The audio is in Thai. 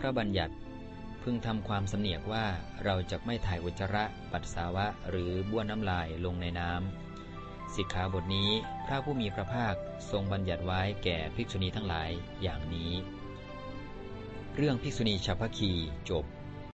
พระบัญญัติ พึงทำความสำเนียกว่าเราจะไม่ถ่ายอุจจาระปัสสาวะหรือบ้วนน้ำลายลงในน้ำสิกขาบทนี้พระผู้มีพระภาคทรงบัญญัติไว้แก่ภิกษุณีทั้งหลายอย่างนี้ เรื่องภิกษุณีชาวพคีจบ